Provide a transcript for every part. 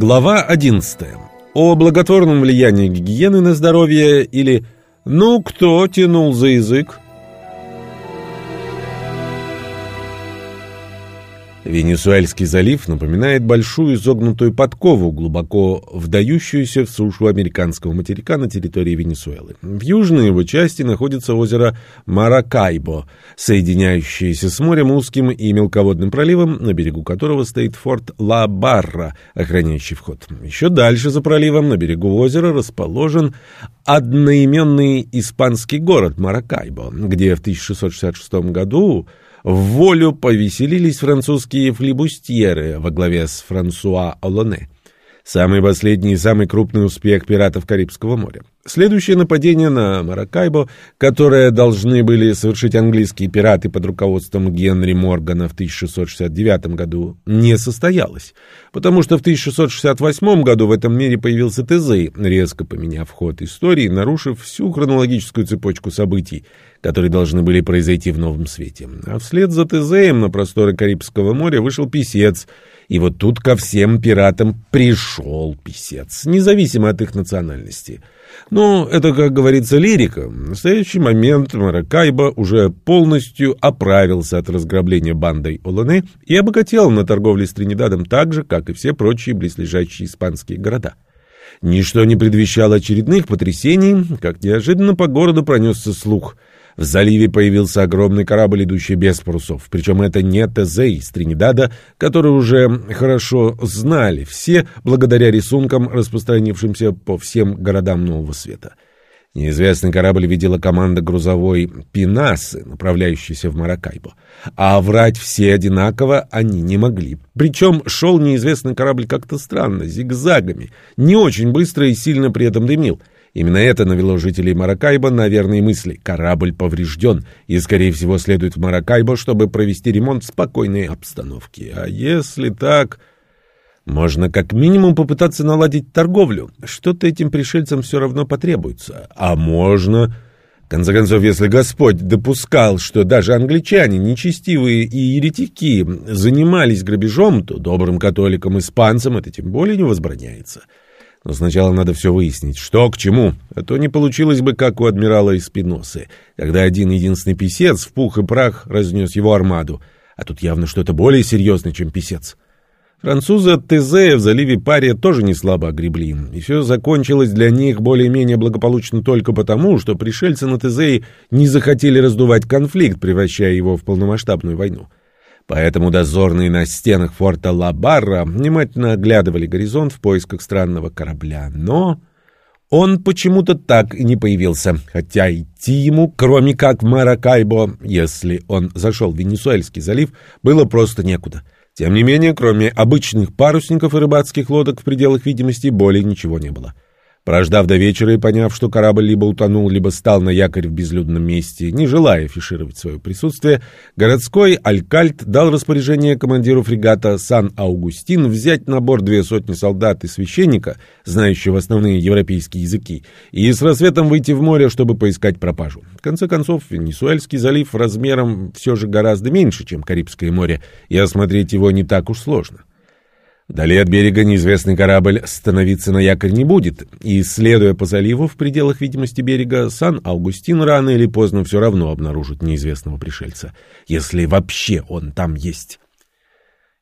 Глава 11. О благотворном влиянии гигиены на здоровье или «Ну, кто тянул за язык?» Венесуэльский залив напоминает большую изогнутую подкову, глубоко вдающуюся в сушу американского материка на территории Венесуэлы. В южной его части находится озеро Маракайбо, соединяющееся с морем узким и мелководным проливом, на берегу которого стоит форт Ла-Барра, охраняющий вход. Еще дальше за проливом, на берегу озера, расположен одноименный испанский город Маракайбо, где в 1666 году в волю повеселились французские флибустьеры во главе с Франсуа Олоне. Самый последний и самый крупный успех пиратов Карибского моря. Следующее нападение на Маракайбо, которое должны были совершить английские пираты под руководством Генри Моргана в 1669 году, не состоялось, потому что в 1668 году в этом мире появился Тезей, резко поменяв ход истории, нарушив всю хронологическую цепочку событий, которые должны были произойти в новом свете. А вслед за Тезеем на просторы Карибского моря вышел Писец, и вот тут ко всем пиратам пришел Писец, независимо от их национальности – ну, это, как говорится, лирика. В настоящий момент Маракайба уже полностью оправился от разграбления бандой Олане и обогател на торговле с Тринидадом так же, как и все прочие близлежащие испанские города. Ничто не предвещало очередных потрясений, как неожиданно по городу пронесся слух – в заливе появился огромный корабль, идущий без парусов. Причем это не ТЗ из Тринидада, который уже хорошо знали все, благодаря рисункам, распространившимся по всем городам Нового Света. Неизвестный корабль видела команда грузовой «Пинасы», направляющейся в Маракайбо. А врать все одинаково они не могли. Причем шел неизвестный корабль как-то странно, зигзагами, не очень быстро и сильно при этом дымил — Именно это навело жителей Маракайбо на верные мысли. Корабль поврежден, и, скорее всего, следует в Маракайбо, чтобы провести ремонт в спокойной обстановке. А если так... Можно как минимум попытаться наладить торговлю. Что-то этим пришельцам все равно потребуется. А можно... В конце концов, если Господь допускал, что даже англичане, нечестивые и еретики, занимались грабежом, то добрым католикам-испанцам это тем более не возбраняется. Но сначала надо все выяснить, что к чему, а то не получилось бы, как у адмирала Испиносы, когда один единственный писец в пух и прах разнес его армаду, а тут явно что-то более серьезное, чем писец. Французы от Тезея в заливе Пария тоже не слабо огребли, и все закончилось для них более-менее благополучно только потому, что пришельцы на Тезее не захотели раздувать конфликт, превращая его в полномасштабную войну. Поэтому дозорные на стенах форта Ла-Барра внимательно оглядывали горизонт в поисках странного корабля. Но он почему-то так и не появился, хотя идти ему, кроме как в Маракайбо, если он зашел в Венесуэльский залив, было просто некуда. Тем не менее, кроме обычных парусников и рыбацких лодок в пределах видимости, более ничего не было. Прождав до вечера и поняв, что корабль либо утонул, либо стал на якорь в безлюдном месте, не желая афишировать свое присутствие, городской Алькальт дал распоряжение командиру фрегата Сан-Аугустин взять на борт две сотни солдат и священника, знающего основные европейские языки, и с рассветом выйти в море, чтобы поискать пропажу. В конце концов, Венесуэльский залив размером все же гораздо меньше, чем Карибское море, и осмотреть его не так уж сложно. Вдали от берега неизвестный корабль становиться на якорь не будет, и, следуя по заливу в пределах видимости берега, Сан-Аугустин рано или поздно все равно обнаружит неизвестного пришельца, если вообще он там есть.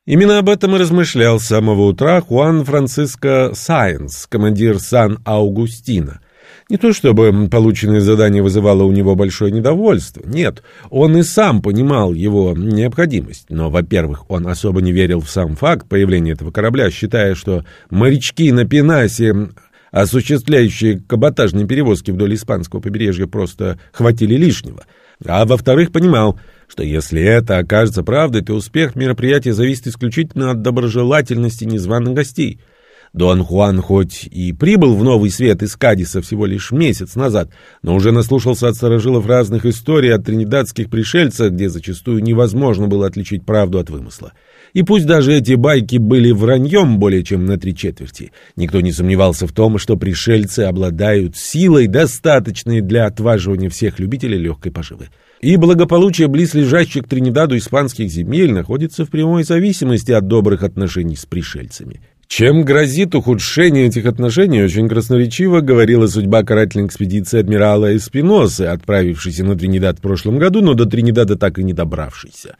Именно об этом и размышлял с самого утра Хуан Франциско Сайенс, командир Сан-Аугустина — не то чтобы полученное задание вызывало у него большое недовольство, нет, он и сам понимал его необходимость, но, во-первых, он особо не верил в сам факт появления этого корабля, считая, что морячки на Пенасе осуществляющие каботажные перевозки вдоль испанского побережья, просто хватили лишнего. А во-вторых, понимал, что если это окажется правдой, то успех мероприятия зависит исключительно от доброжелательности незваных гостей — Дон Хуан хоть и прибыл в Новый Свет из Кадиса всего лишь месяц назад, но уже наслушался от старожилов разных историй о тринидадских пришельцах, где зачастую невозможно было отличить правду от вымысла. И пусть даже эти байки были враньем более чем на три четверти, никто не сомневался в том, что пришельцы обладают силой, достаточной для отваживания всех любителей легкой поживы. И благополучие близлежащих к Тринидаду испанских земель находится в прямой зависимости от добрых отношений с пришельцами. Чем грозит ухудшение этих отношений, очень красноречиво говорила судьба карательной экспедиции адмирала Эспиносы, отправившейся на Тринидад в прошлом году, но до Тринидада так и не добравшейся.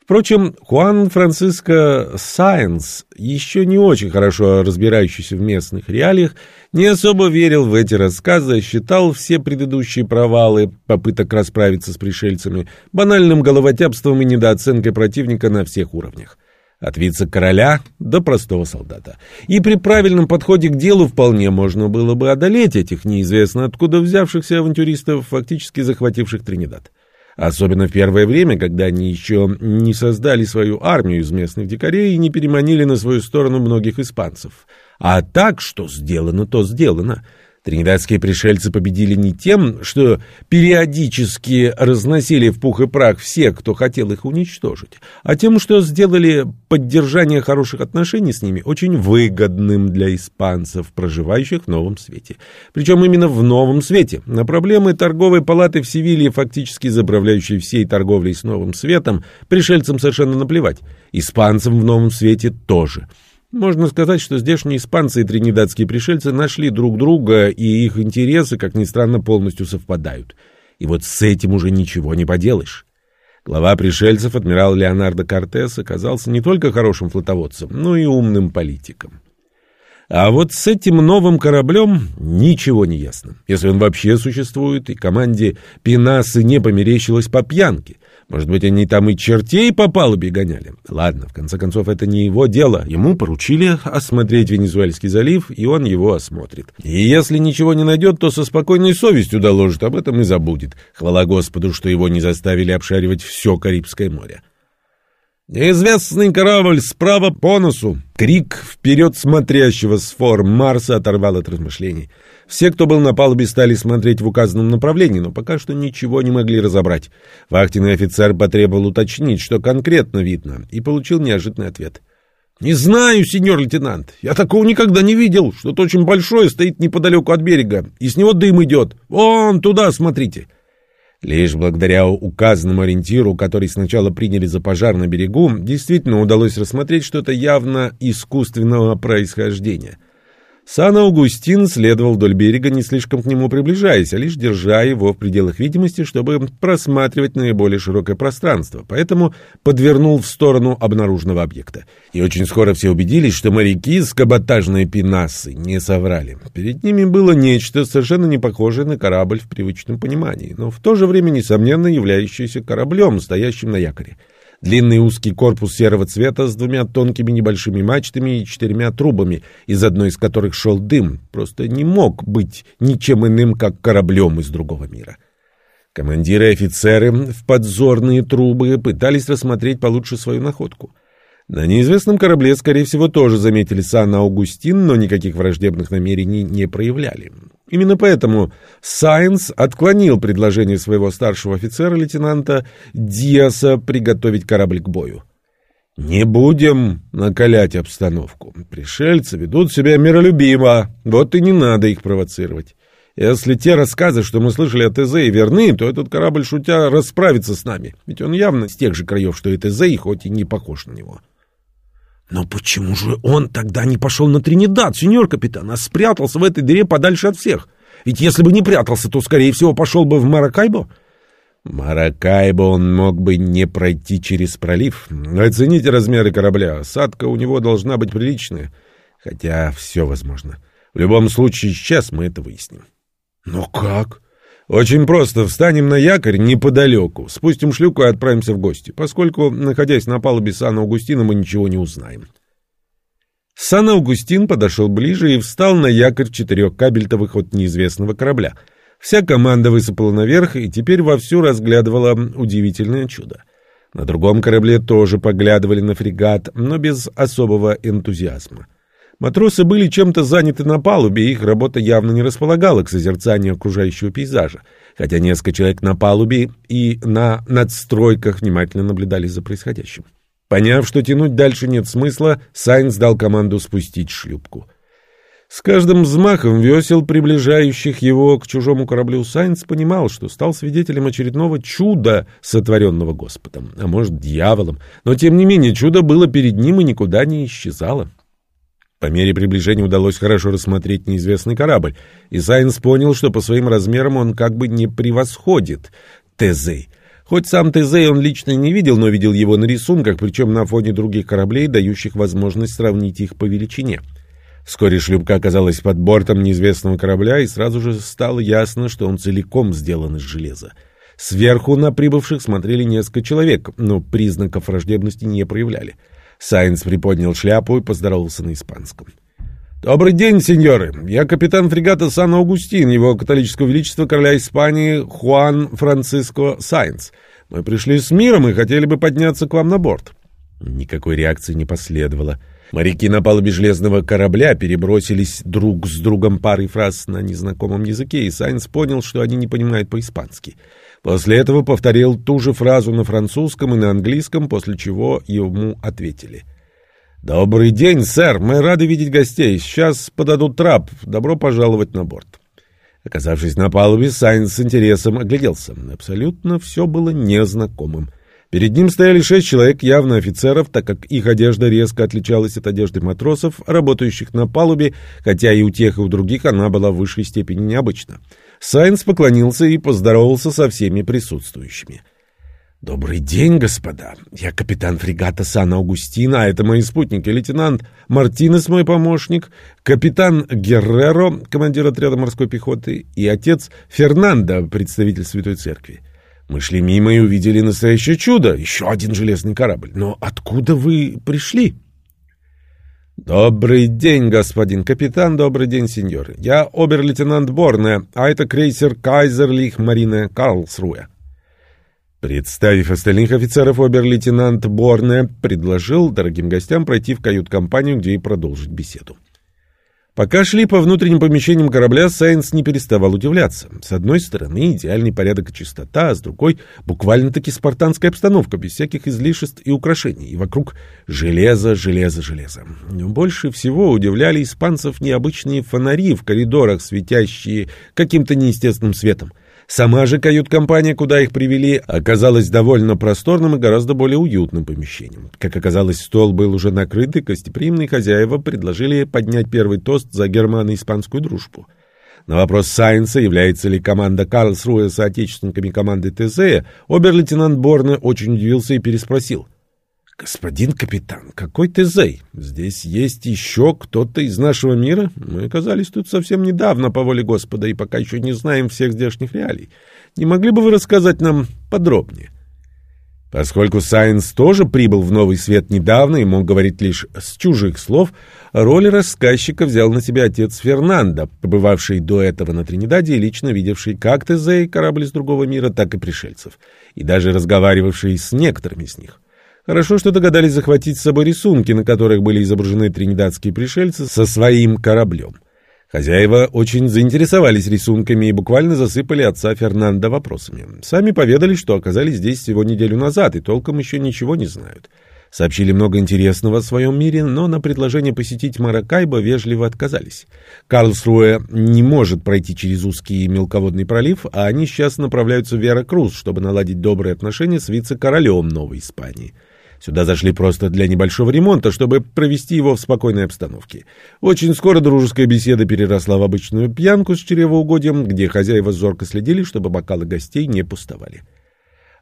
Впрочем, Хуан Франциско Сайенс, еще не очень хорошо разбирающийся в местных реалиях, не особо верил в эти рассказы, считал все предыдущие провалы попыток расправиться с пришельцами банальным головотяпством и недооценкой противника на всех уровнях. От вице-короля до простого солдата. И при правильном подходе к делу вполне можно было бы одолеть этих неизвестно откуда взявшихся авантюристов, фактически захвативших Тринидад. Особенно в первое время, когда они еще не создали свою армию из местных дикарей и не переманили на свою сторону многих испанцев. А так, что сделано, то сделано. Тринидадские пришельцы победили не тем, что периодически разносили в пух и прах всех, кто хотел их уничтожить, а тем, что сделали поддержание хороших отношений с ними очень выгодным для испанцев, проживающих в Новом Свете. Причем именно в Новом Свете. На проблемы торговой палаты в Севилье, фактически заправляющей всей торговлей с Новым Светом, пришельцам совершенно наплевать. Испанцам в Новом Свете тоже – можно сказать, что здешние испанцы и тринидадские пришельцы нашли друг друга, и их интересы, как ни странно, полностью совпадают. И вот с этим уже ничего не поделаешь. Глава пришельцев, адмирал Леонардо Кортес, оказался не только хорошим флотоводцем, но и умным политиком. А вот с этим новым кораблем ничего не ясно. Если он вообще существует, и команде Пинасы не померещилось по пьянке. Может быть, они там и чертей по палубе гоняли? Ладно, в конце концов, это не его дело. Ему поручили осмотреть Венесуэльский залив, и он его осмотрит. И если ничего не найдет, то со спокойной совестью доложит об этом и забудет. Хвала Господу, что его не заставили обшаривать все Карибское море. «Неизвестный корабль справа по носу!» Крик вперед смотрящего с форм Марса оторвал от размышлений. Все, кто был на палубе, стали смотреть в указанном направлении, но пока что ничего не могли разобрать. Вахтенный офицер потребовал уточнить, что конкретно видно, и получил неожиданный ответ. «Не знаю, сеньор лейтенант. Я такого никогда не видел. Что-то очень большое стоит неподалеку от берега, и с него дым идет. Вон туда смотрите». Лишь благодаря указанному ориентиру, который сначала приняли за пожар на берегу, действительно удалось рассмотреть что-то явно искусственного происхождения. Сан-Аугустин следовал вдоль берега, не слишком к нему приближаясь, а лишь держа его в пределах видимости, чтобы просматривать наиболее широкое пространство, поэтому подвернул в сторону обнаруженного объекта. И очень скоро все убедились, что моряки с каботажной пенасы не соврали. Перед ними было нечто, совершенно не похожее на корабль в привычном понимании, но в то же время, несомненно, являющееся кораблем, стоящим на якоре. Длинный узкий корпус серого цвета с двумя тонкими небольшими мачтами и четырьмя трубами, из одной из которых шел дым, просто не мог быть ничем иным, как кораблем из другого мира. Командиры и офицеры в подзорные трубы пытались рассмотреть получше свою находку — на неизвестном корабле, скорее всего, тоже заметили Сан-Аугустин, но никаких враждебных намерений не проявляли. Именно поэтому Сайенс отклонил предложение своего старшего офицера, лейтенанта Диаса, приготовить корабль к бою. «Не будем накалять обстановку. Пришельцы ведут себя миролюбимо, вот и не надо их провоцировать. Если те рассказы, что мы слышали от ТЗ, верны, то этот корабль, шутя, расправится с нами, ведь он явно с тех же краев, что и ТЗ, и хоть и не похож на него». Но почему же он тогда не пошел на Тринидад, сеньор капитан, а спрятался в этой дыре подальше от всех? Ведь если бы не прятался, то, скорее всего, пошел бы в Маракайбо. Маракайбо он мог бы не пройти через пролив. Оцените размеры корабля. Осадка у него должна быть приличная. Хотя все возможно. В любом случае, сейчас мы это выясним. Но как? Очень просто. Встанем на якорь неподалеку, спустим шлюпку и отправимся в гости, поскольку, находясь на палубе Сан-Аугустина, мы ничего не узнаем. Сан-Аугустин подошел ближе и встал на якорь четырех кабельтовых от неизвестного корабля. Вся команда высыпала наверх и теперь вовсю разглядывала удивительное чудо. На другом корабле тоже поглядывали на фрегат, но без особого энтузиазма. Матросы были чем-то заняты на палубе, и их работа явно не располагала к созерцанию окружающего пейзажа, хотя несколько человек на палубе и на надстройках внимательно наблюдали за происходящим. Поняв, что тянуть дальше нет смысла, Сайнс дал команду спустить шлюпку. С каждым взмахом весел, приближающих его к чужому кораблю, Сайнс понимал, что стал свидетелем очередного чуда, сотворенного Господом, а может, дьяволом, но тем не менее чудо было перед ним и никуда не исчезало. По мере приближения удалось хорошо рассмотреть неизвестный корабль, и Сайнс понял, что по своим размерам он как бы не превосходит Тезей. Хоть сам Тезей он лично не видел, но видел его на рисунках, причем на фоне других кораблей, дающих возможность сравнить их по величине. Вскоре шлюпка оказалась под бортом неизвестного корабля, и сразу же стало ясно, что он целиком сделан из железа. Сверху на прибывших смотрели несколько человек, но признаков враждебности не проявляли. Сайнс приподнял шляпу и поздоровался на испанском. «Добрый день, сеньоры! Я капитан фрегата Сан-Аугустин, его католического величества короля Испании Хуан Франциско Сайнс. Мы пришли с миром и хотели бы подняться к вам на борт». Никакой реакции не последовало. Моряки на палубе железного корабля перебросились друг с другом парой фраз на незнакомом языке, и Сайнс понял, что они не понимают по-испански. После этого повторил ту же фразу на французском и на английском, после чего ему ответили — «Добрый день, сэр! Мы рады видеть гостей. Сейчас подадут трап. Добро пожаловать на борт». Оказавшись на палубе, Сайнс с интересом огляделся. Абсолютно все было незнакомым. Перед ним стояли шесть человек, явно офицеров, так как их одежда резко отличалась от одежды матросов, работающих на палубе, хотя и у тех, и у других она была в высшей степени необычна. Сайнс поклонился и поздоровался со всеми присутствующими. — «Добрый день, господа. Я капитан фрегата Сан-Аугустина, а это мои спутники. Лейтенант Мартинес, мой помощник, капитан Герреро, командир отряда морской пехоты, и отец Фернандо, представитель Святой Церкви. Мы шли мимо и увидели настоящее чудо, еще один железный корабль. Но откуда вы пришли?» «Добрый день, господин капитан, добрый день, сеньор. Я обер-лейтенант Борне, а это крейсер «Кайзерлих Марина Карлсруэ». Представив остальных офицеров, обер-лейтенант Борне предложил дорогим гостям пройти в кают-компанию, где и продолжить беседу. Пока шли по внутренним помещениям корабля, Сайнс не переставал удивляться. С одной стороны, идеальный порядок и чистота, а с другой — буквально-таки спартанская обстановка, без всяких излишеств и украшений. И вокруг железо, железо, железо. Больше всего удивляли испанцев необычные фонари в коридорах, светящие каким-то неестественным светом — Сама же кают-компания, куда их привели, оказалась довольно просторным и гораздо более уютным помещением. Как оказалось, стол был уже накрыт, и гостеприимные хозяева предложили поднять первый тост за германо-испанскую дружбу. На вопрос Сайнса, является ли команда Карлсруэ соотечественниками команды ТЗ, обер-лейтенант Борне очень удивился и переспросил. «Господин капитан, какой ты зей? Здесь есть еще кто-то из нашего мира? Мы оказались тут совсем недавно, по воле Господа, и пока еще не знаем всех здешних реалий. Не могли бы вы рассказать нам подробнее?» Поскольку Сайнс тоже прибыл в Новый Свет недавно и мог говорить лишь с чужих слов, роль рассказчика взял на себя отец Фернандо, побывавший до этого на Тринидаде и лично видевший как Тезей, корабль из другого мира, так и пришельцев, и даже разговаривавший с некоторыми из них. Хорошо, что догадались захватить с собой рисунки, на которых были изображены тринидадские пришельцы со своим кораблем. Хозяева очень заинтересовались рисунками и буквально засыпали отца Фернандо вопросами. Сами поведали, что оказались здесь всего неделю назад и толком еще ничего не знают. Сообщили много интересного о своем мире, но на предложение посетить Маракайбо вежливо отказались. Карлсруэ не может пройти через узкий мелководный пролив, а они сейчас направляются в Веракрус, чтобы наладить добрые отношения с вице-королем Новой Испании. Сюда зашли просто для небольшого ремонта, чтобы провести его в спокойной обстановке. Очень скоро дружеская беседа переросла в обычную пьянку с чревоугодием, где хозяева зорко следили, чтобы бокалы гостей не пустовали.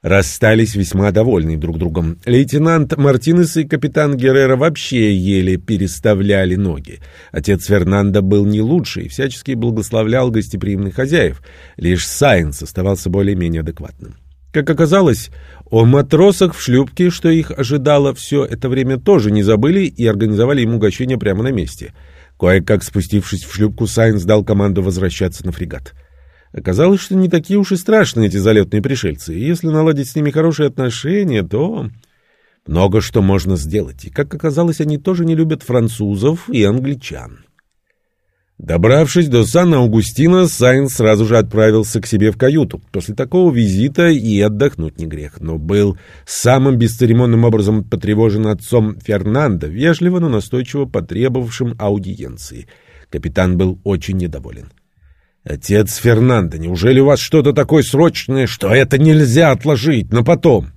Расстались весьма довольны друг другом. Лейтенант Мартинес и капитан Геррера вообще еле переставляли ноги. Отец Фернандо был не лучший и всячески благословлял гостеприимных хозяев. Лишь Сайенс оставался более-менее адекватным. Как оказалось, о матросах в шлюпке, что их ожидало все это время, тоже не забыли и организовали ему угощение прямо на месте. Кое-как спустившись в шлюпку, Сайнс дал команду возвращаться на фрегат. Оказалось, что не такие уж и страшные эти залетные пришельцы, и если наладить с ними хорошие отношения, то... Много что можно сделать, и, как оказалось, они тоже не любят французов и англичан. Добравшись до Сан-Аугустина, Сайн сразу же отправился к себе в каюту. После такого визита и отдохнуть не грех, но был самым бесцеремонным образом потревожен отцом Фернандо, вежливо, но настойчиво потребовавшим аудиенции. Капитан был очень недоволен. «Отец Фернандо, неужели у вас что-то такое срочное, что это нельзя отложить на потом?»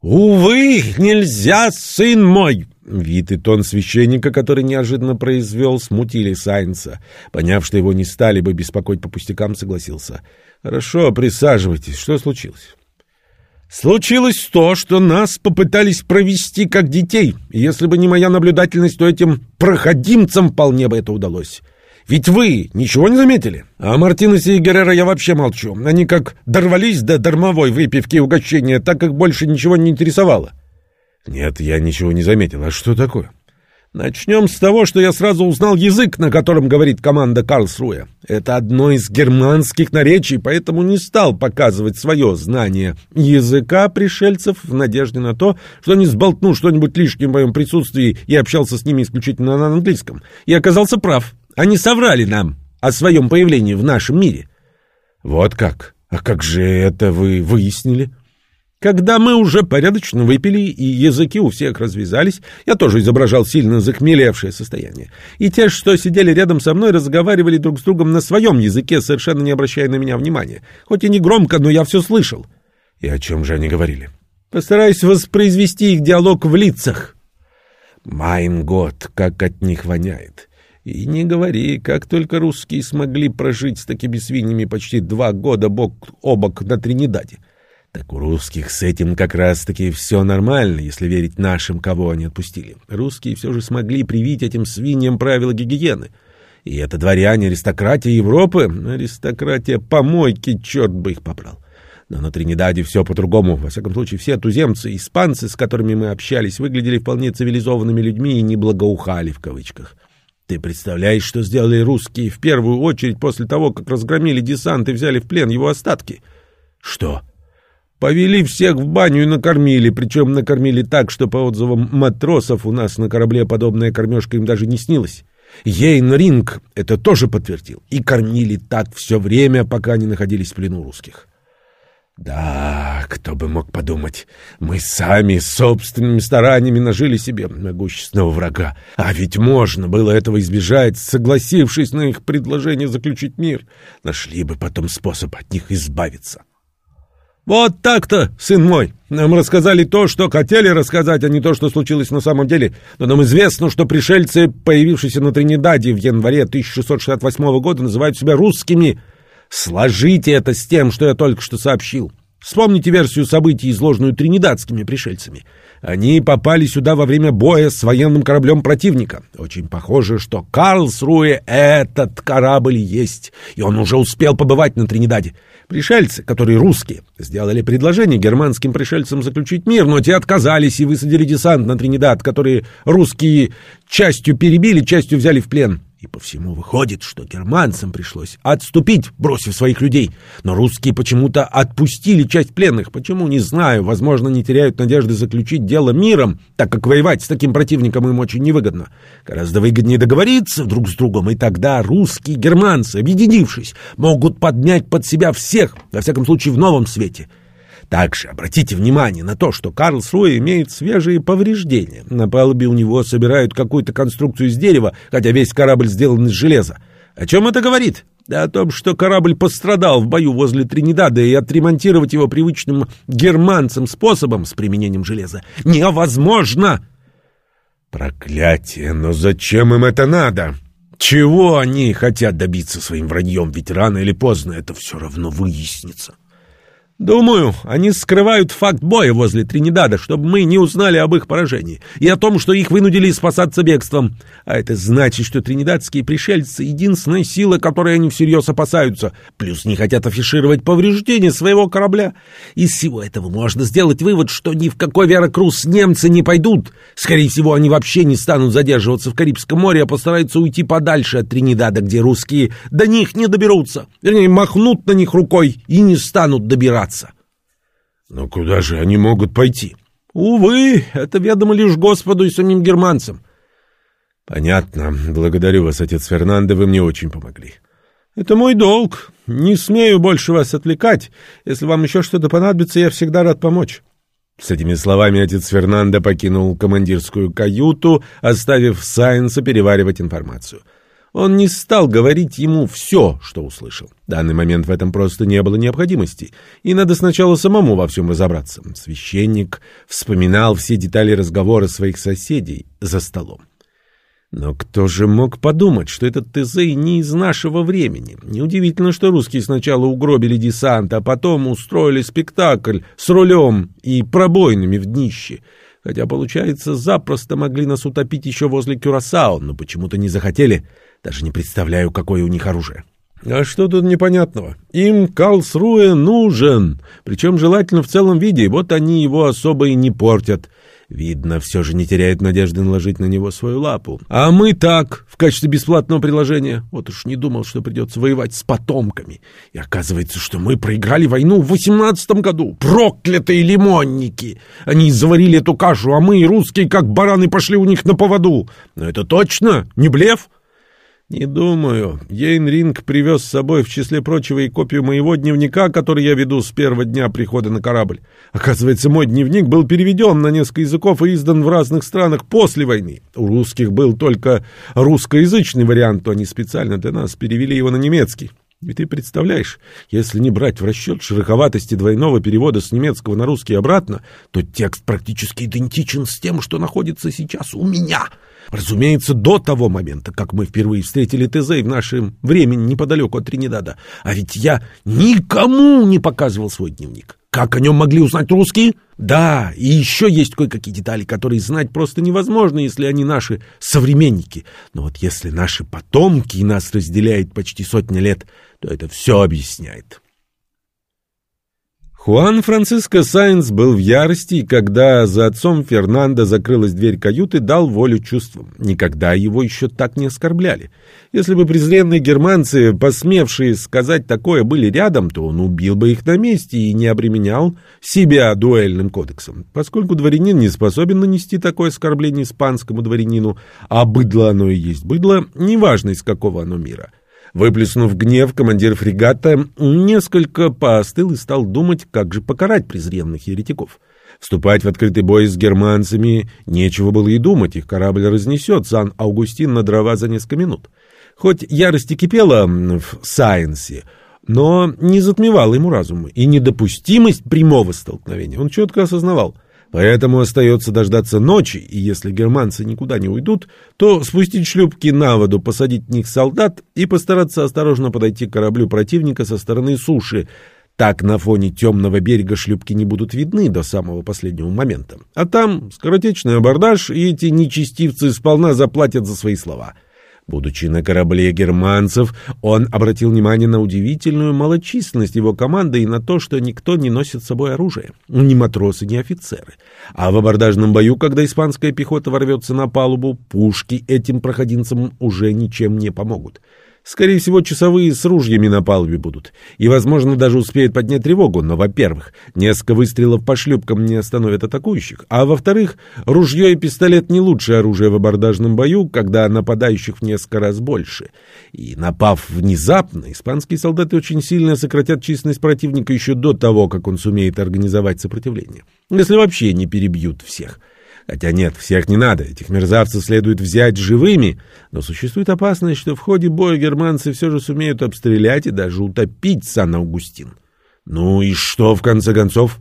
«Увы, нельзя, сын мой!» Вид и тон священника, который неожиданно произвел, смутили Сайнса. Поняв, что его не стали бы беспокоить по пустякам, согласился. «Хорошо, присаживайтесь. Что случилось?» Случилось то, что нас попытались провести как детей. если бы не моя наблюдательность, то этим проходимцам вполне бы это удалось. Ведь вы ничего не заметили? А Мартинеса и Геррера я вообще молчу. Они как дорвались до дармовой выпивки и угощения, так как больше ничего не интересовало. Нет, я ничего не заметил. А что такое? Начнем с того, что я сразу узнал язык, на котором говорит команда Карлсруя. Это одно из германских наречий, поэтому не стал показывать свое знание языка пришельцев в надежде на то, что они сболтнут что-нибудь лишнее в моем присутствии и общался с ними исключительно на английском. И оказался прав. Они соврали нам о своем появлении в нашем мире. Вот как? А как же это вы выяснили? Когда мы уже порядочно выпили и языки у всех развязались, я тоже изображал сильно захмелевшее состояние. И те, что сидели рядом со мной, разговаривали друг с другом на своем языке, совершенно не обращая на меня внимания. Хоть и не громко, но я все слышал. И о чем же они говорили? Постараюсь воспроизвести их диалог в лицах. Майн год, как от них воняет. И не говори, как только русские смогли прожить с такими свиньями почти два года бок о бок на Тринидаде. Так у русских с этим как раз-таки все нормально, если верить нашим, кого они отпустили. Русские все же смогли привить этим свиньям правила гигиены. И это дворяне аристократия Европы, аристократия помойки, черт бы их побрал. Но на Тринидаде все по-другому. Во всяком случае, все туземцы, испанцы, с которыми мы общались, выглядели вполне цивилизованными людьми и не благоухали в кавычках. Ты представляешь, что сделали русские в первую очередь после того, как разгромили десант и взяли в плен его остатки? Что? Повели всех в баню и накормили, причем накормили так, что по отзывам матросов у нас на корабле подобная кормежка им даже не снилась. Ейн Ринг это тоже подтвердил. И кормили так все время, пока они находились в плену русских. Да, кто бы мог подумать, мы сами собственными стараниями нажили себе могущественного врага. А ведь можно было этого избежать, согласившись на их предложение заключить мир. Нашли бы потом способ от них избавиться. «Вот так-то, сын мой. Нам рассказали то, что хотели рассказать, а не то, что случилось на самом деле. Но нам известно, что пришельцы, появившиеся на Тринидаде в январе 1668 года, называют себя русскими. Сложите это с тем, что я только что сообщил. Вспомните версию событий, изложенную тринидадскими пришельцами. Они попали сюда во время боя с военным кораблем противника. Очень похоже, что Карлсруэ этот корабль есть, и он уже успел побывать на Тринидаде. Пришельцы, которые русские, сделали предложение германским пришельцам заключить мир, но те отказались и высадили десант на Тринидад, которые русские частью перебили, частью взяли в плен. И по всему выходит, что германцам пришлось отступить, бросив своих людей. Но русские почему-то отпустили часть пленных. Почему, не знаю. Возможно, не теряют надежды заключить дело миром, так как воевать с таким противником им очень невыгодно. Гораздо выгоднее договориться друг с другом, и тогда русские германцы, объединившись, могут поднять под себя всех, во всяком случае в новом свете. Также обратите внимание на то, что Карлсруэ имеет свежие повреждения. На палубе у него собирают какую-то конструкцию из дерева, хотя весь корабль сделан из железа. О чем это говорит? Да о том, что корабль пострадал в бою возле Тринидада, и отремонтировать его привычным германцам способом с применением железа невозможно. Проклятие, но зачем им это надо? Чего они хотят добиться своим враньем? Ведь рано или поздно это все равно выяснится. Думаю, они скрывают факт боя возле Тринидада, чтобы мы не узнали об их поражении и о том, что их вынудили спасаться бегством. А это значит, что тринидадские пришельцы — единственная сила, которой они всерьез опасаются, плюс не хотят афишировать повреждения своего корабля. Из всего этого можно сделать вывод, что ни в какой Веракрус немцы не пойдут. Скорее всего, они вообще не станут задерживаться в Карибском море, а постараются уйти подальше от Тринидада, где русские до них не доберутся. Вернее, махнут на них рукой и не станут добираться драться. Но куда же они могут пойти? Увы, это ведомо лишь Господу и самим германцам. Понятно. Благодарю вас, отец Фернандо, вы мне очень помогли. Это мой долг. Не смею больше вас отвлекать. Если вам еще что-то понадобится, я всегда рад помочь. С этими словами отец Фернандо покинул командирскую каюту, оставив Сайенса переваривать информацию. — Он не стал говорить ему все, что услышал. В данный момент в этом просто не было необходимости, и надо сначала самому во всем разобраться. Священник вспоминал все детали разговора своих соседей за столом. Но кто же мог подумать, что этот Тезей не из нашего времени? Неудивительно, что русские сначала угробили десант, а потом устроили спектакль с рулем и пробойными в днище. Хотя, получается, запросто могли нас утопить еще возле Кюрасао, но почему-то не захотели. Даже не представляю, какое у них оружие. А что тут непонятного? Им Калсруэ нужен, причем желательно в целом виде, вот они его особо и не портят. Видно, все же не теряет надежды наложить на него свою лапу. А мы так, в качестве бесплатного приложения. Вот уж не думал, что придется воевать с потомками. И оказывается, что мы проиграли войну в восемнадцатом году. Проклятые лимонники! Они заварили эту кашу, а мы, русские, как бараны, пошли у них на поводу. Но это точно не блеф? «Не думаю. Ейн привез с собой, в числе прочего, и копию моего дневника, который я веду с первого дня прихода на корабль. Оказывается, мой дневник был переведен на несколько языков и издан в разных странах после войны. У русских был только русскоязычный вариант, то они специально для нас перевели его на немецкий. И ты представляешь, если не брать в расчет широковатости двойного перевода с немецкого на русский обратно, то текст практически идентичен с тем, что находится сейчас у меня». Разумеется, до того момента, как мы впервые встретили Тезей в нашем времени неподалеку от Тринидада. А ведь я никому не показывал свой дневник. Как о нем могли узнать русские? Да, и еще есть кое-какие детали, которые знать просто невозможно, если они наши современники. Но вот если наши потомки нас разделяют почти сотни лет, то это все объясняет. Хуан Франциско Сайнс был в ярости, когда за отцом Фернандо закрылась дверь каюты, дал волю чувствам. Никогда его еще так не оскорбляли. Если бы презренные германцы, посмевшие сказать такое, были рядом, то он убил бы их на месте и не обременял себя дуэльным кодексом. Поскольку дворянин не способен нанести такое оскорбление испанскому дворянину, а быдло оно и есть быдло, неважно из какого оно мира – Выплеснув гнев, командир фрегата несколько поостыл и стал думать, как же покарать презренных еретиков. Вступать в открытый бой с германцами нечего было и думать, их корабль разнесет Сан-Аугустин на дрова за несколько минут. Хоть ярость и кипела в Сайенсе, но не затмевала ему разум, и недопустимость прямого столкновения он четко осознавал — Поэтому остается дождаться ночи, и если германцы никуда не уйдут, то спустить шлюпки на воду, посадить в них солдат и постараться осторожно подойти к кораблю противника со стороны суши. Так на фоне темного берега шлюпки не будут видны до самого последнего момента. А там скоротечный абордаж, и эти нечестивцы сполна заплатят за свои слова — Будучи на корабле германцев, он обратил внимание на удивительную малочисленность его команды и на то, что никто не носит с собой оружие. Ни матросы, ни офицеры. А в абордажном бою, когда испанская пехота ворвется на палубу, пушки этим проходинцам уже ничем не помогут. Скорее всего, часовые с ружьями на палубе будут. И, возможно, даже успеют поднять тревогу. Но, во-первых, несколько выстрелов по шлюпкам не остановят атакующих. А во-вторых, ружье и пистолет не лучшее оружие в абордажном бою, когда нападающих в несколько раз больше. И, напав внезапно, испанские солдаты очень сильно сократят численность противника еще до того, как он сумеет организовать сопротивление. Если вообще не перебьют всех. Хотя нет, всех не надо, этих мерзавцев следует взять живыми, но существует опасность, что в ходе боя германцы все же сумеют обстрелять и даже утопить Сан-Августин. Ну и что, в конце концов?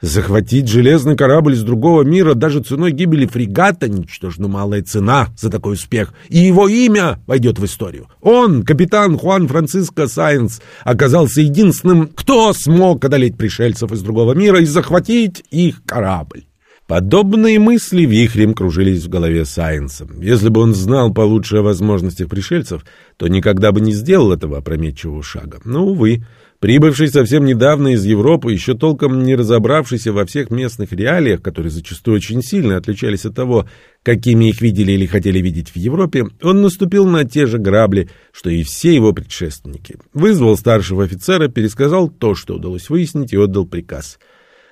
Захватить железный корабль из другого мира даже ценой гибели фрегата — ничтожно малая цена за такой успех, и его имя войдет в историю. Он, капитан Хуан Франциско Сайенс, оказался единственным, кто смог одолеть пришельцев из другого мира и захватить их корабль. Подобные мысли вихрем кружились в голове Сайенса. Если бы он знал получше о возможностях пришельцев, то никогда бы не сделал этого опрометчивого шага. Но, увы, прибывший совсем недавно из Европы, еще толком не разобравшийся во всех местных реалиях, которые зачастую очень сильно отличались от того, какими их видели или хотели видеть в Европе, он наступил на те же грабли, что и все его предшественники. Вызвал старшего офицера, пересказал то, что удалось выяснить, и отдал приказ —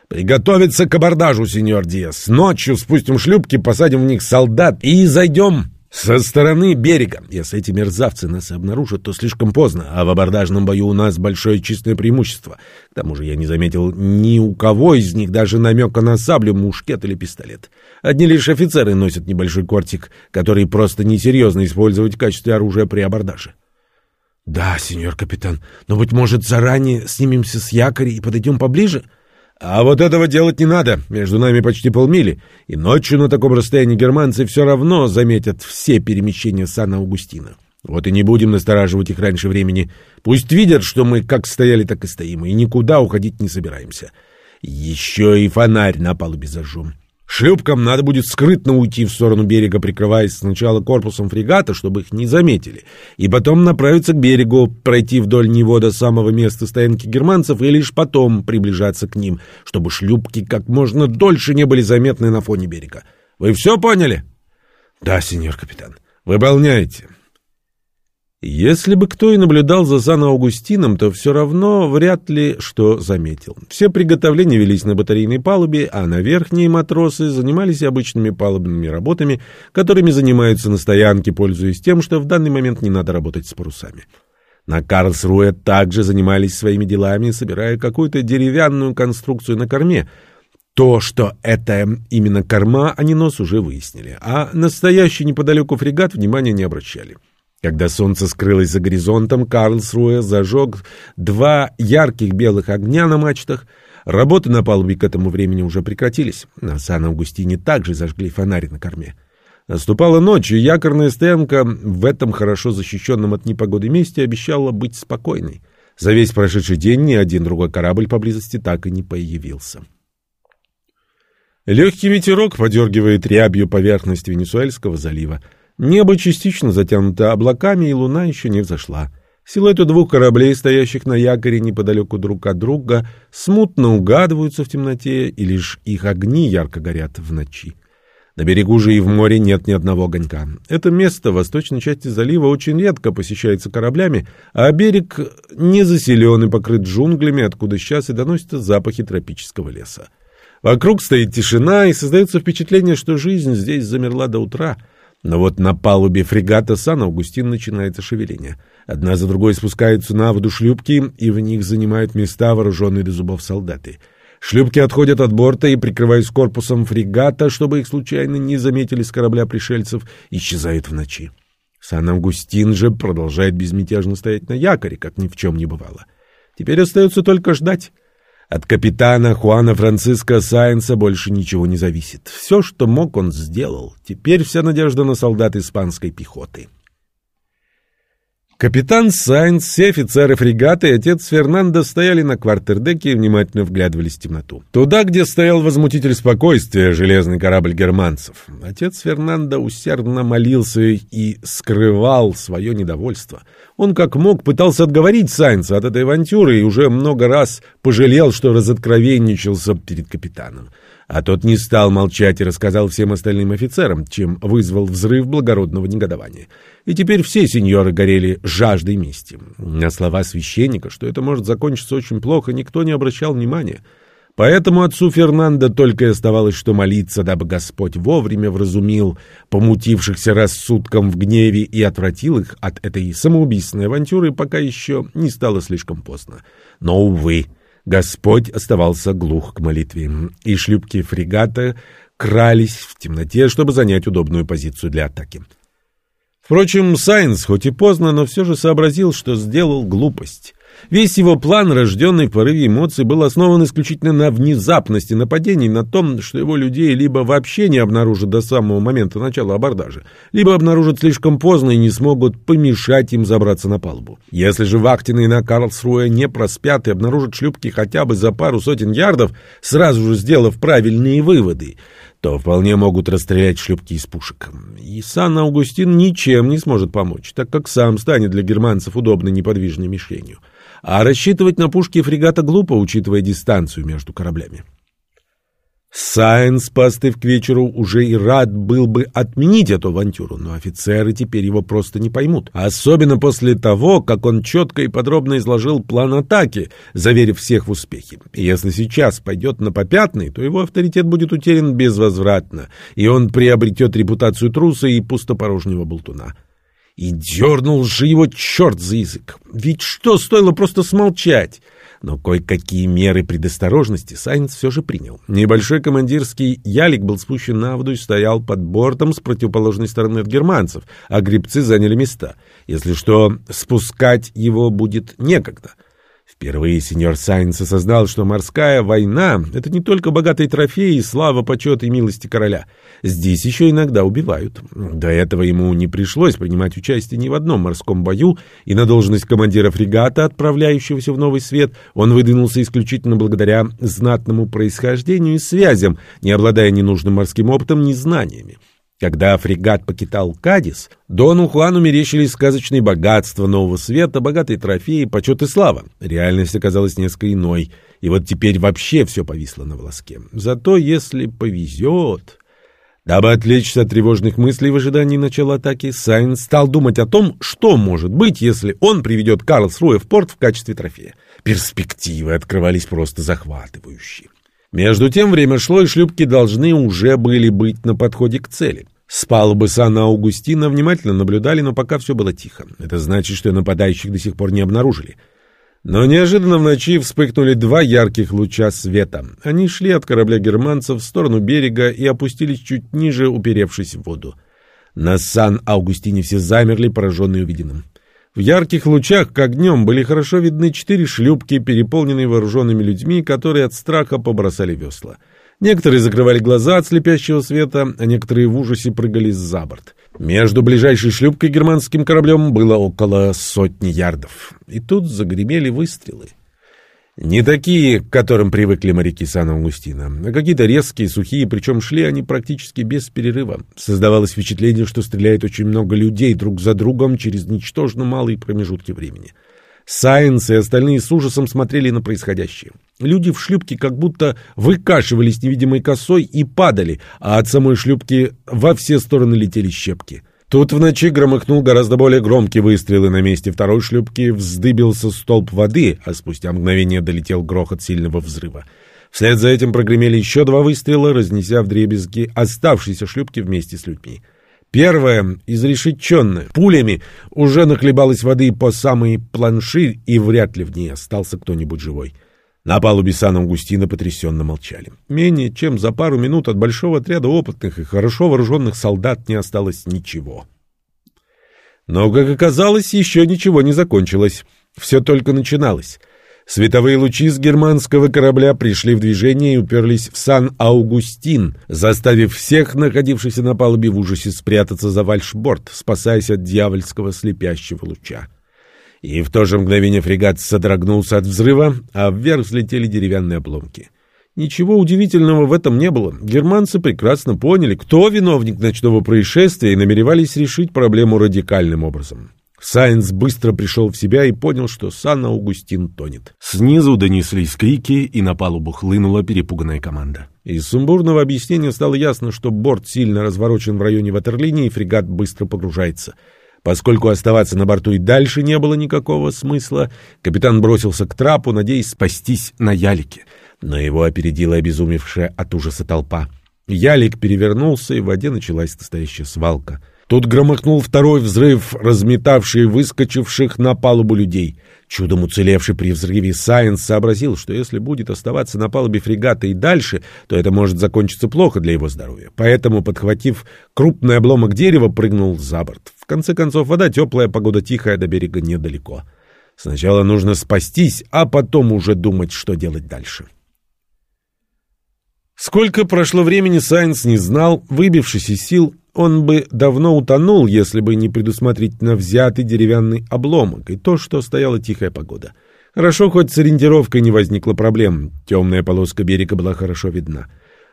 «Приготовиться к абордажу, сеньор Диас. Ночью спустим шлюпки, посадим в них солдат и зайдем Со стороны берега. Если эти мерзавцы нас обнаружат, то слишком поздно, а в абордажном бою у нас большое численное преимущество. К тому же я не заметил ни у кого из них даже намека на саблю, мушкет или пистолет. Одни лишь офицеры носят небольшой кортик, который просто несерьезно использовать в качестве оружия при абордаже. Да, сеньор капитан, но, быть может, заранее снимемся с якоря и подойдем поближе? — а вот этого делать не надо. Между нами почти полмили. И ночью на таком расстоянии германцы все равно заметят все перемещения Сан-Аугустина. Вот и не будем настораживать их раньше времени. Пусть видят, что мы как стояли, так и стоим, и никуда уходить не собираемся. Еще и фонарь на палубе зажжем. Шлюпкам надо будет скрытно уйти в сторону берега, прикрываясь сначала корпусом фрегата, чтобы их не заметили, и потом направиться к берегу, пройти вдоль него до самого места стоянки германцев и лишь потом приближаться к ним, чтобы шлюпки как можно дольше не были заметны на фоне берега. Вы все поняли? Да, сеньор капитан. Выполняйте. Если бы кто и наблюдал за Сан-Аугустином, то все равно вряд ли что заметил. Все приготовления велись на батарейной палубе, а на верхние матросы занимались обычными палубными работами, которыми занимаются на стоянке, пользуясь тем, что в данный момент не надо работать с парусами. На Карлсруэ также занимались своими делами, собирая какую-то деревянную конструкцию на корме. То, что это именно корма, они нос уже выяснили, а настоящий неподалеку фрегат внимания не обращали. Когда солнце скрылось за горизонтом, Карлсруэ зажег два ярких белых огня на мачтах. Работы на палубе к этому времени уже прекратились. На Сан-Августине также зажгли фонари на корме. Наступала ночь, и якорная стоянка в этом хорошо защищенном от непогоды месте обещала быть спокойной. За весь прошедший день ни один другой корабль поблизости так и не появился. Легкий ветерок подергивает рябью поверхность Венесуэльского залива. Небо частично затянуто облаками, и луна еще не взошла. Силуэты двух кораблей, стоящих на якоре неподалеку друг от друга, смутно угадываются в темноте, и лишь их огни ярко горят в ночи. На берегу же и в море нет ни одного огонька. Это место в восточной части залива очень редко посещается кораблями, а берег не заселен и покрыт джунглями, откуда сейчас и доносятся запахи тропического леса. Вокруг стоит тишина, и создается впечатление, что жизнь здесь замерла до утра — но вот на палубе фрегата Сан-Августин начинается шевеление. Одна за другой спускаются на воду шлюпки, и в них занимают места вооруженные до зубов солдаты. Шлюпки отходят от борта и, прикрываясь корпусом фрегата, чтобы их случайно не заметили с корабля пришельцев, исчезают в ночи. Сан-Августин же продолжает безмятежно стоять на якоре, как ни в чем не бывало. Теперь остается только ждать. От капитана Хуана Франциско Сайенса больше ничего не зависит. Все, что мог, он сделал. Теперь вся надежда на солдат испанской пехоты. Капитан Сайнс, все офицеры фрегата и отец Фернандо стояли на квартердеке и внимательно вглядывались в темноту. Туда, где стоял возмутитель спокойствия, железный корабль германцев. Отец Фернандо усердно молился и скрывал свое недовольство. Он как мог пытался отговорить Сайнса от этой авантюры и уже много раз пожалел, что разоткровенничался перед капитаном. А тот не стал молчать и рассказал всем остальным офицерам, чем вызвал взрыв благородного негодования. И теперь все сеньоры горели жаждой мести. На слова священника, что это может закончиться очень плохо, никто не обращал внимания. Поэтому отцу Фернандо только и оставалось, что молиться, дабы Господь вовремя вразумил помутившихся рассудком в гневе и отвратил их от этой самоубийственной авантюры, пока еще не стало слишком поздно. Но, увы, Господь оставался глух к молитве, и шлюпки фрегата крались в темноте, чтобы занять удобную позицию для атаки. Впрочем, Сайнс, хоть и поздно, но все же сообразил, что сделал глупость. Весь его план, рожденный в порыве эмоций, был основан исключительно на внезапности нападений, на том, что его людей либо вообще не обнаружат до самого момента начала абордажа, либо обнаружат слишком поздно и не смогут помешать им забраться на палубу. Если же вахтенные на Карлсруэ не проспят и обнаружат шлюпки хотя бы за пару сотен ярдов, сразу же сделав правильные выводы, то вполне могут расстрелять шлюпки из пушек. И Сан-Аугустин ничем не сможет помочь, так как сам станет для германцев удобной неподвижной мишенью. А рассчитывать на пушки фрегата глупо, учитывая дистанцию между кораблями. Сайенс, постыв к вечеру, уже и рад был бы отменить эту авантюру, но офицеры теперь его просто не поймут. Особенно после того, как он четко и подробно изложил план атаки, заверив всех в успехе. Если сейчас пойдет на попятный, то его авторитет будет утерян безвозвратно, и он приобретет репутацию труса и пустопорожнего болтуна. И дернул же его черт за язык. Ведь что стоило просто смолчать? но кое-какие меры предосторожности Сайнц все же принял. Небольшой командирский ялик был спущен на воду и стоял под бортом с противоположной стороны от германцев, а гребцы заняли места. Если что, спускать его будет некогда. Впервые сеньор Сайнс осознал, что морская война — это не только богатые трофеи, слава, почет и милости короля. Здесь еще иногда убивают. До этого ему не пришлось принимать участие ни в одном морском бою, и на должность командира фрегата, отправляющегося в Новый Свет, он выдвинулся исключительно благодаря знатному происхождению и связям, не обладая ни нужным морским опытом, ни знаниями. Когда фрегат покидал Кадис, Дону Хуану мерещились сказочные богатства нового света, богатые трофеи, почет и слава. Реальность оказалась несколько иной, и вот теперь вообще все повисло на волоске. Зато если повезет... Дабы отвлечься от тревожных мыслей в ожидании начала атаки, Сайн стал думать о том, что может быть, если он приведет Карлсруэ в порт в качестве трофея. Перспективы открывались просто захватывающие. Между тем время шло, и шлюпки должны уже были быть на подходе к цели. С палубы Сана Аугустина внимательно наблюдали, но пока все было тихо. Это значит, что нападающих до сих пор не обнаружили. Но неожиданно в ночи вспыхнули два ярких луча света. Они шли от корабля германцев в сторону берега и опустились чуть ниже, уперевшись в воду. На Сан-Аугустине все замерли, пораженные увиденным. В ярких лучах, как днем, были хорошо видны четыре шлюпки, переполненные вооруженными людьми, которые от страха побросали весла. Некоторые закрывали глаза от слепящего света, а некоторые в ужасе прыгали за борт. Между ближайшей шлюпкой германским кораблем было около сотни ярдов. И тут загремели выстрелы. Не такие, к которым привыкли моряки Сан-Августина, а какие-то резкие, сухие, причем шли они практически без перерыва. Создавалось впечатление, что стреляет очень много людей друг за другом через ничтожно малые промежутки времени. Сайенс и остальные с ужасом смотрели на происходящее. Люди в шлюпке как будто выкашивались невидимой косой и падали, а от самой шлюпки во все стороны летели щепки. Тут в ночи громыхнул гораздо более громкий выстрел, и на месте второй шлюпки вздыбился столб воды, а спустя мгновение долетел грохот сильного взрыва. Вслед за этим прогремели еще два выстрела, разнеся вдребезги оставшиеся шлюпки вместе с людьми. Первая, изрешеченная, пулями, уже нахлебалась воды по самой планши, и вряд ли в ней остался кто-нибудь живой. На палубе Сан-Августина потрясенно молчали. Менее чем за пару минут от большого отряда опытных и хорошо вооруженных солдат не осталось ничего. Но, как оказалось, еще ничего не закончилось. Все только начиналось. Световые лучи с германского корабля пришли в движение и уперлись в Сан-Аугустин, заставив всех находившихся на палубе в ужасе спрятаться за вальшборд, спасаясь от дьявольского слепящего луча и в то же мгновение фрегат содрогнулся от взрыва, а вверх взлетели деревянные обломки. Ничего удивительного в этом не было. Германцы прекрасно поняли, кто виновник ночного происшествия, и намеревались решить проблему радикальным образом. Сайенс быстро пришел в себя и понял, что Сан-Аугустин тонет. Снизу донеслись крики, и на палубу хлынула перепуганная команда. Из сумбурного объяснения стало ясно, что борт сильно разворочен в районе ватерлинии, и фрегат быстро погружается — Поскольку оставаться на борту и дальше не было никакого смысла, капитан бросился к трапу, надеясь спастись на ялике. Но его опередила обезумевшая от ужаса толпа. Ялик перевернулся, и в воде началась настоящая свалка — Тут громыхнул второй взрыв, разметавший выскочивших на палубу людей. Чудом уцелевший при взрыве Сайенс сообразил, что если будет оставаться на палубе фрегата и дальше, то это может закончиться плохо для его здоровья. Поэтому, подхватив крупный обломок дерева, прыгнул за борт. В конце концов, вода теплая, погода тихая, до берега недалеко. Сначала нужно спастись, а потом уже думать, что делать дальше. Сколько прошло времени, Сайенс не знал, выбившись из сил, он бы давно утонул, если бы не предусмотрительно взятый деревянный обломок и то, что стояла тихая погода. Хорошо, хоть с ориентировкой не возникло проблем. Темная полоска берега была хорошо видна.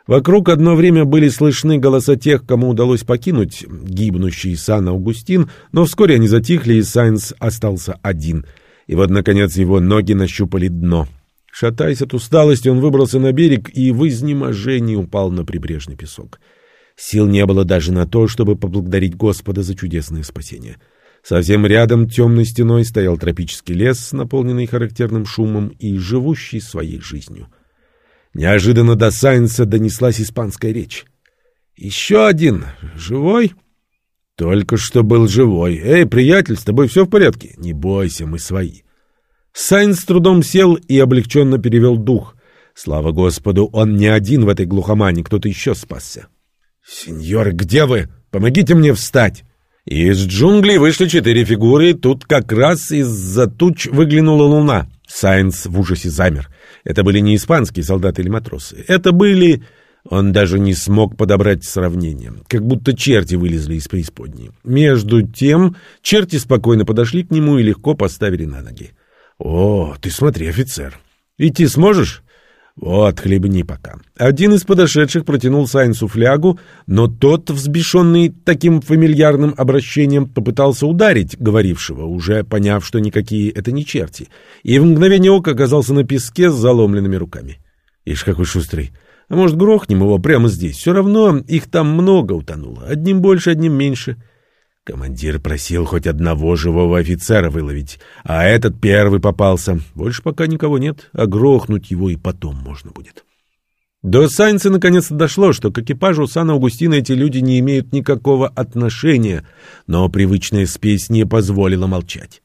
Вокруг одно время были слышны голоса тех, кому удалось покинуть гибнущий Сан-Аугустин, но вскоре они затихли, и Сайнс остался один. И вот, наконец, его ноги нащупали дно. Шатаясь от усталости, он выбрался на берег и в изнеможении упал на прибрежный песок. Сил не было даже на то, чтобы поблагодарить Господа за чудесное спасение. Совсем рядом темной стеной стоял тропический лес, наполненный характерным шумом и живущий своей жизнью. Неожиданно до Сайнса донеслась испанская речь. «Еще один! Живой?» «Только что был живой. Эй, приятель, с тобой все в порядке? Не бойся, мы свои». Сайнс с трудом сел и облегченно перевел дух. Слава Господу, он не один в этой глухомане, кто-то еще спасся. «Сеньор, где вы? Помогите мне встать!» Из джунглей вышли четыре фигуры, тут как раз из-за туч выглянула луна. Сайнс в ужасе замер. Это были не испанские солдаты или матросы. Это были... Он даже не смог подобрать сравнение. Как будто черти вылезли из преисподней. Между тем, черти спокойно подошли к нему и легко поставили на ноги. «О, ты смотри, офицер. Идти сможешь?» «Вот, хлебни пока». Один из подошедших протянул Сайнсу флягу, но тот, взбешенный таким фамильярным обращением, попытался ударить говорившего, уже поняв, что никакие это не черти, и в мгновение ока оказался на песке с заломленными руками. «Ишь, какой шустрый! А может, грохнем его прямо здесь? Все равно их там много утонуло, одним больше, одним меньше». Командир просил хоть одного живого офицера выловить, а этот первый попался. Больше пока никого нет, а грохнуть его и потом можно будет. До Сайнца наконец-то дошло, что к экипажу Сан-Аугустина эти люди не имеют никакого отношения, но привычная спесь не позволила молчать.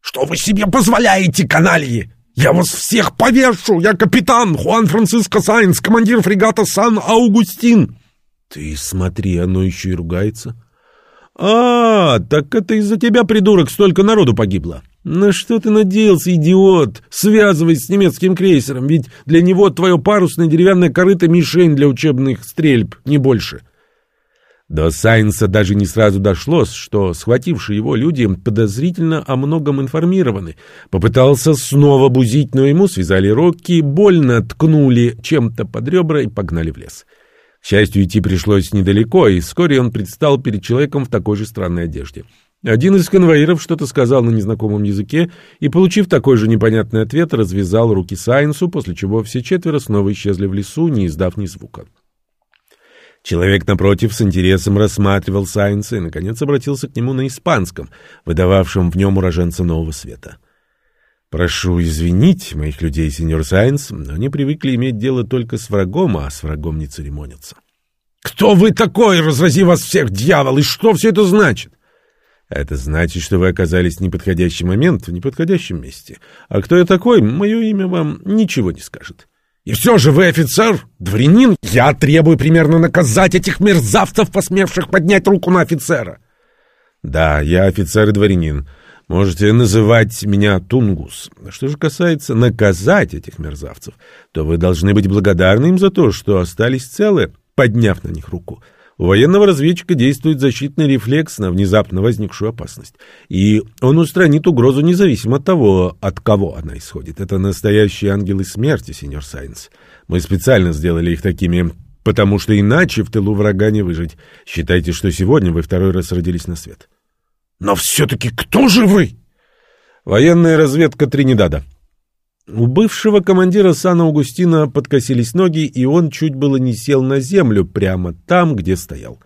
«Что вы себе позволяете, канальи? Я вас всех повешу! Я капитан Хуан Франциско Сайнс, командир фрегата Сан-Аугустин!» «Ты смотри, оно еще и ругается!» «А, так это из-за тебя, придурок, столько народу погибло!» «На что ты надеялся, идиот? Связываясь с немецким крейсером, ведь для него твое парусное деревянное корыто — мишень для учебных стрельб, не больше». До Сайнса даже не сразу дошло, что схватившие его люди подозрительно о многом информированы. Попытался снова бузить, но ему связали руки, больно ткнули чем-то под ребра и погнали в лес. Счастью, идти пришлось недалеко, и вскоре он предстал перед человеком в такой же странной одежде. Один из конвоиров что-то сказал на незнакомом языке и, получив такой же непонятный ответ, развязал руки Сайнсу, после чего все четверо снова исчезли в лесу, не издав ни звука. Человек, напротив, с интересом рассматривал Сайнса и, наконец, обратился к нему на испанском, выдававшем в нем уроженца Нового Света. «Прошу извинить моих людей, сеньор Сайнс, но они привыкли иметь дело только с врагом, а с врагом не церемонятся». «Кто вы такой, разрази вас всех, дьявол, и что все это значит?» «Это значит, что вы оказались в неподходящий момент в неподходящем месте. А кто я такой, мое имя вам ничего не скажет». «И все же вы офицер, дворянин? Я требую примерно наказать этих мерзавцев, посмевших поднять руку на офицера». «Да, я офицер и дворянин». Можете называть меня Тунгус. Что же касается наказать этих мерзавцев, то вы должны быть благодарны им за то, что остались целы, подняв на них руку. У военного разведчика действует защитный рефлекс на внезапно возникшую опасность, и он устранит угрозу независимо от того, от кого она исходит. Это настоящие ангелы смерти, сеньор Сайнс. Мы специально сделали их такими, потому что иначе в тылу врага не выжить. Считайте, что сегодня вы второй раз родились на свет. Но все-таки кто же вы? Военная разведка Тринидада. У бывшего командира Сан-Аугустина подкосились ноги, и он чуть было не сел на землю прямо там, где стоял.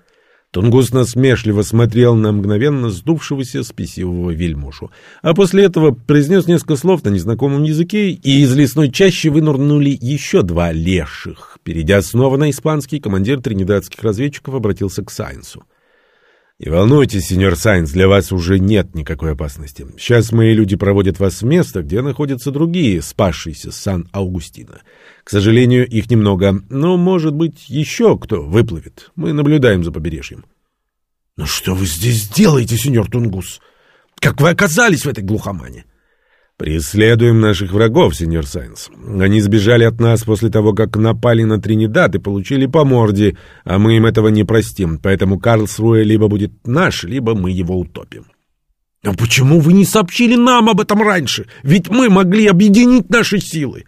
Тунгус насмешливо смотрел на мгновенно сдувшегося спесивого вельможу, а после этого произнес несколько слов на незнакомом языке, и из лесной чащи вынурнули еще два леших. Перейдя снова на испанский, командир тринидадских разведчиков обратился к Сайнсу. Не волнуйтесь, сеньор Сайнс, для вас уже нет никакой опасности. Сейчас мои люди проводят вас в место, где находятся другие, спасшиеся с Сан-Аугустина. К сожалению, их немного, но, может быть, еще кто выплывет. Мы наблюдаем за побережьем. — Но что вы здесь делаете, сеньор Тунгус? Как вы оказались в этой глухомане? «Преследуем наших врагов, сеньор Сайнс. Они сбежали от нас после того, как напали на Тринидад и получили по морде, а мы им этого не простим, поэтому Карлсруэ либо будет наш, либо мы его утопим». «Но почему вы не сообщили нам об этом раньше? Ведь мы могли объединить наши силы».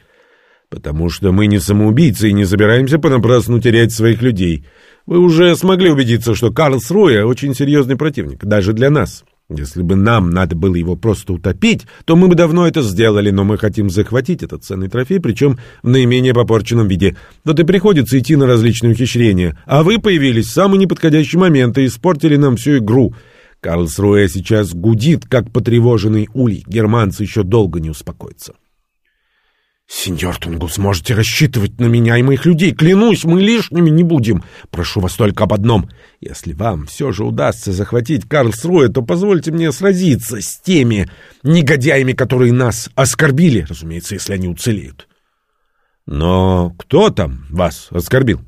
«Потому что мы не самоубийцы и не собираемся понапрасну терять своих людей. Вы уже смогли убедиться, что Карлсруэ очень серьезный противник, даже для нас». Если бы нам надо было его просто утопить, то мы бы давно это сделали, но мы хотим захватить этот ценный трофей, причем в наименее попорченном виде. Вот и приходится идти на различные ухищрения. А вы появились в самый неподходящий момент и испортили нам всю игру. Карлсруэ сейчас гудит, как потревоженный улей. Германцы еще долго не успокоятся. «Сеньор Тунгус, можете рассчитывать на меня и моих людей. Клянусь, мы лишними не будем. Прошу вас только об одном. Если вам все же удастся захватить Карлсруэ, то позвольте мне сразиться с теми негодяями, которые нас оскорбили, разумеется, если они уцелеют». «Но кто там вас оскорбил?»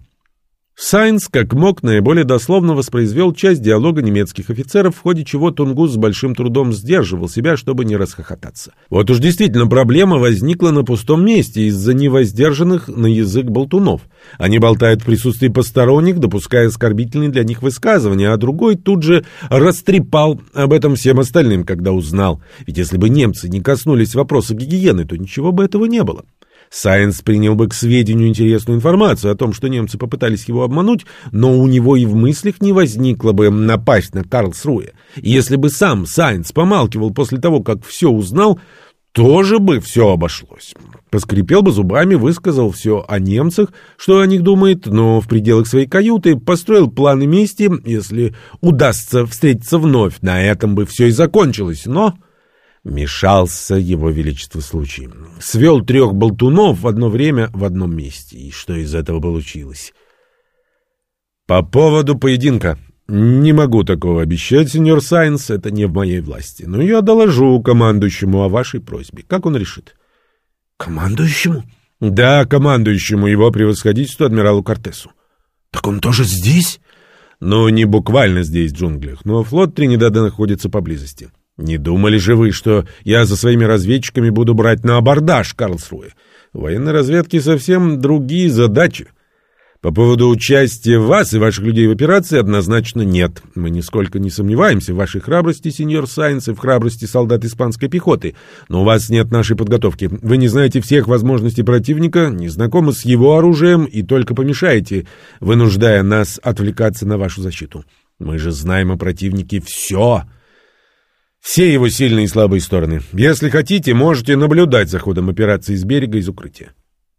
Сайнс, как мог, наиболее дословно воспроизвел часть диалога немецких офицеров, в ходе чего Тунгус с большим трудом сдерживал себя, чтобы не расхохотаться. Вот уж действительно проблема возникла на пустом месте из-за невоздержанных на язык болтунов. Они болтают в присутствии посторонних, допуская оскорбительные для них высказывания, а другой тут же растрепал об этом всем остальным, когда узнал. Ведь если бы немцы не коснулись вопроса гигиены, то ничего бы этого не было. Сайенс принял бы к сведению интересную информацию о том, что немцы попытались его обмануть, но у него и в мыслях не возникло бы напасть на Карлсруэ. Если бы сам Сайенс помалкивал после того, как все узнал, тоже бы все обошлось. Поскрипел бы зубами, высказал все о немцах, что о них думает, но в пределах своей каюты построил планы мести, если удастся встретиться вновь. На этом бы все и закончилось, но... Мешался его величество случай. Свел трех болтунов в одно время в одном месте. И что из этого получилось? По поводу поединка. Не могу такого обещать, сеньор Сайнс, это не в моей власти. Но я доложу командующему о вашей просьбе. Как он решит? Командующему? Да, командующему его превосходительству адмиралу Кортесу. Так он тоже здесь? Ну, не буквально здесь, в джунглях, но флот Тринидада находится поблизости. Не думали же вы, что я за своими разведчиками буду брать на абордаж Карлсруэ? В военной разведке совсем другие задачи. По поводу участия вас и ваших людей в операции однозначно нет. Мы нисколько не сомневаемся в вашей храбрости, сеньор Сайнс, и в храбрости солдат испанской пехоты. Но у вас нет нашей подготовки. Вы не знаете всех возможностей противника, не знакомы с его оружием и только помешаете, вынуждая нас отвлекаться на вашу защиту. Мы же знаем о противнике все. Все его сильные и слабые стороны. Если хотите, можете наблюдать за ходом операции с берега из укрытия.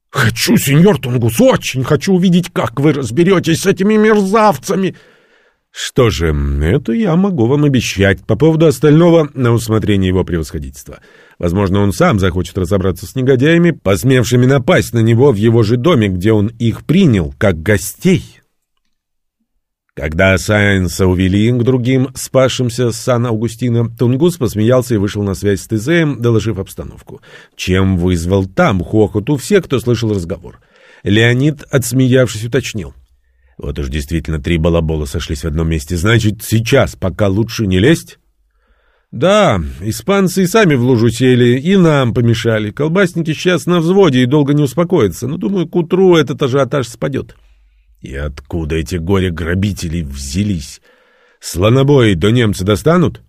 «Хочу, сеньор Тунгус, очень хочу увидеть, как вы разберетесь с этими мерзавцами!» «Что же, это я могу вам обещать. По поводу остального, на усмотрение его превосходительства. Возможно, он сам захочет разобраться с негодяями, посмевшими напасть на него в его же доме, где он их принял, как гостей». Когда Сайенса увели к другим спасшимся с Сан-Аугустина, Тунгус посмеялся и вышел на связь с Тезеем, доложив обстановку. Чем вызвал там хохот у всех, кто слышал разговор. Леонид, отсмеявшись, уточнил. Вот уж действительно три балабола сошлись в одном месте. Значит, сейчас пока лучше не лезть? Да, испанцы и сами в лужу сели, и нам помешали. Колбасники сейчас на взводе и долго не успокоятся, но, думаю, к утру этот ажиотаж спадет. И откуда эти горе-грабители взялись? Слонобои до немцы достанут?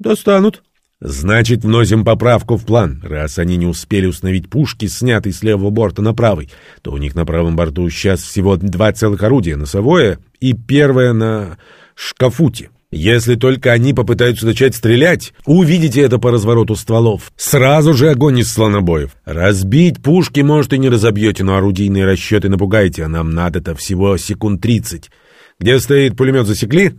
Достанут. Значит, вносим поправку в план. Раз они не успели установить пушки, снятые с левого борта на правый, то у них на правом борту сейчас всего два целых орудия, носовое и первое на шкафуте. Если только они попытаются начать стрелять, увидите это по развороту стволов. Сразу же огонь из слонобоев. Разбить пушки, может, и не разобьете, но орудийные расчеты напугаете, а нам надо-то всего секунд тридцать. Где стоит пулемет, засекли?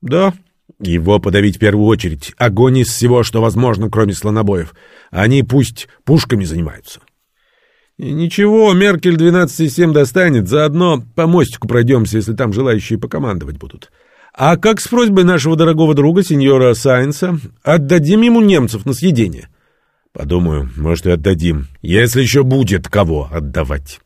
Да. Его подавить в первую очередь. Огонь из всего, что возможно, кроме слонобоев. Они пусть пушками занимаются. И ничего, Меркель 12,7 достанет. Заодно по мостику пройдемся, если там желающие покомандовать будут. А как с просьбой нашего дорогого друга, сеньора Сайенса, отдадим ему немцев на съедение? Подумаю, может и отдадим, если еще будет кого отдавать.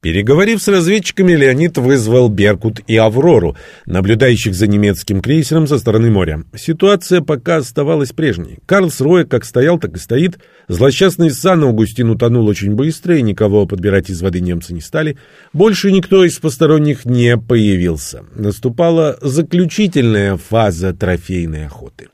Переговорив с разведчиками, Леонид вызвал Беркут и Аврору, наблюдающих за немецким крейсером со стороны моря. Ситуация пока оставалась прежней. Карлсруэ как стоял, так и стоит. Злосчастный Сан-Аугустин утонул очень быстро, и никого подбирать из воды немцы не стали. Больше никто из посторонних не появился. Наступала заключительная фаза трофейной охоты.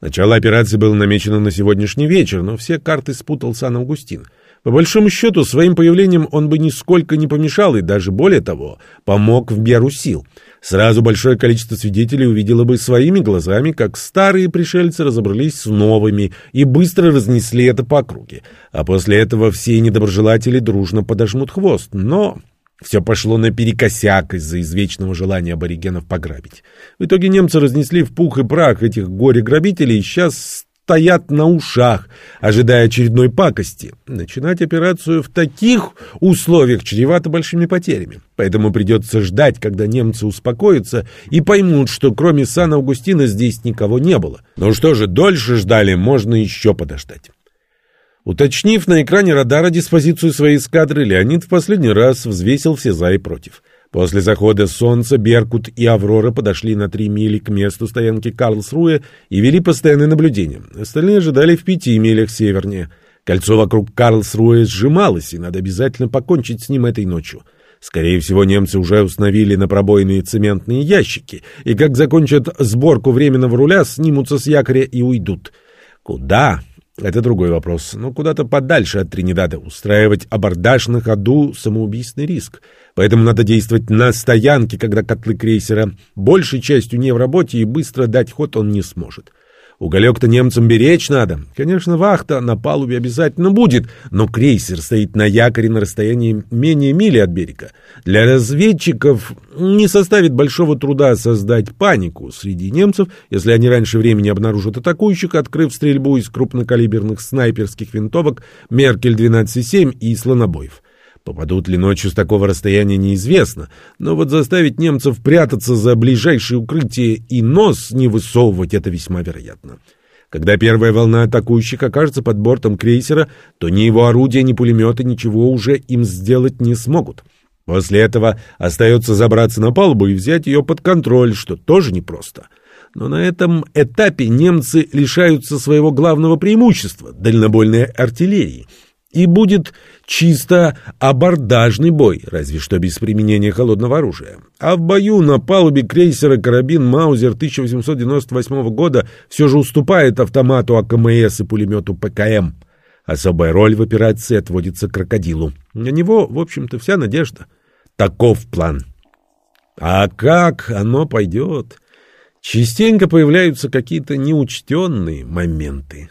Начало операции было намечено на сегодняшний вечер, но все карты спутал Сан-Аугустин — по большому счету, своим появлением он бы нисколько не помешал и даже более того, помог в меру сил. Сразу большое количество свидетелей увидело бы своими глазами, как старые пришельцы разобрались с новыми и быстро разнесли это по округе. А после этого все недоброжелатели дружно подожмут хвост. Но все пошло наперекосяк из-за извечного желания аборигенов пограбить. В итоге немцы разнесли в пух и прах этих горе-грабителей, и сейчас стоят на ушах, ожидая очередной пакости. Начинать операцию в таких условиях чревато большими потерями. Поэтому придется ждать, когда немцы успокоятся и поймут, что кроме Сан-Августина здесь никого не было. Ну что же, дольше ждали, можно еще подождать. Уточнив на экране радара диспозицию своей эскадры, Леонид в последний раз взвесил все за и против – После захода солнца Беркут и Аврора подошли на три мили к месту стоянки Карлсруэ и вели постоянное наблюдение. Остальные ожидали в пяти милях севернее. Кольцо вокруг Карлсруэ сжималось, и надо обязательно покончить с ним этой ночью. Скорее всего, немцы уже установили на пробойные цементные ящики, и как закончат сборку временного руля, снимутся с якоря и уйдут. Куда? Это другой вопрос. Но куда-то подальше от Тринидада. Устраивать абордаж на ходу — самоубийственный риск. Поэтому надо действовать на стоянке, когда котлы крейсера большей частью не в работе, и быстро дать ход он не сможет. Уголек-то немцам беречь надо. Конечно, вахта на палубе обязательно будет, но крейсер стоит на якоре на расстоянии менее мили от берега. Для разведчиков не составит большого труда создать панику среди немцев, если они раньше времени обнаружат атакующих, открыв стрельбу из крупнокалиберных снайперских винтовок «Меркель-12,7» и «Слонобоев». Попадут ли ночью с такого расстояния неизвестно, но вот заставить немцев прятаться за ближайшее укрытие и нос не высовывать это весьма вероятно. Когда первая волна атакующих окажется под бортом крейсера, то ни его орудия, ни пулеметы ничего уже им сделать не смогут. После этого остается забраться на палубу и взять ее под контроль, что тоже непросто. Но на этом этапе немцы лишаются своего главного преимущества — дальнобойной артиллерии — и будет чисто абордажный бой, разве что без применения холодного оружия. А в бою на палубе крейсера карабин Маузер 1898 года все же уступает автомату АКМС и пулемету ПКМ. Особая роль в операции отводится крокодилу. На него, в общем-то, вся надежда. Таков план. А как оно пойдет? Частенько появляются какие-то неучтенные моменты.